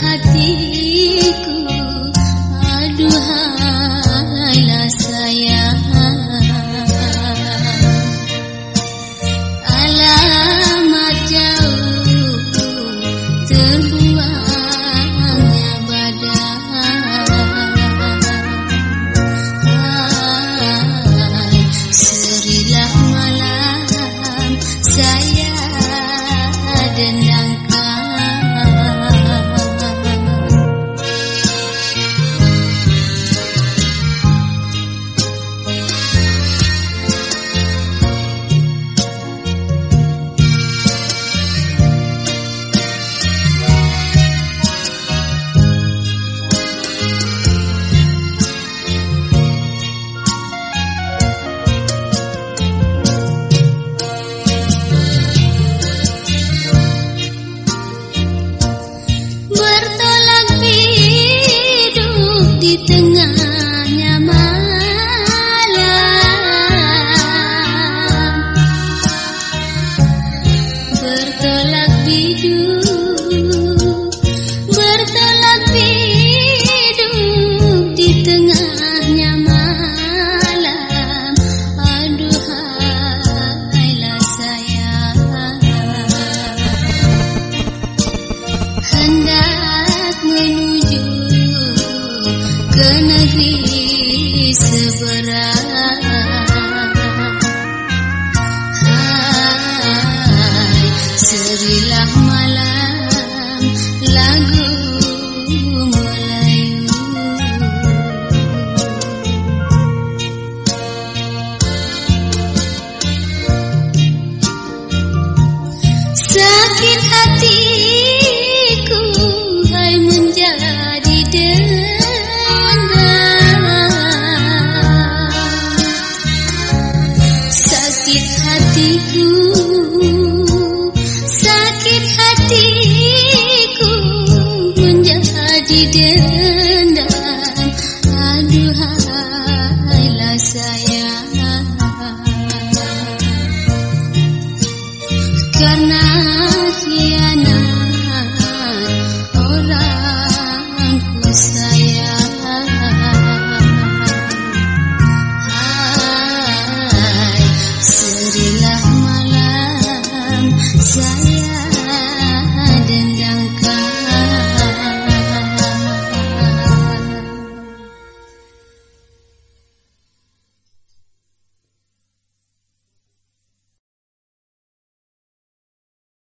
Hatiku. Sayang. Alamat jauh Terbuangnya badan. Malam Saya 灯啊 seberang. Hai, serilah malam lagu dendam Aduhailah sayang Karena khianat orangku sayang Hai, serilah malam sayang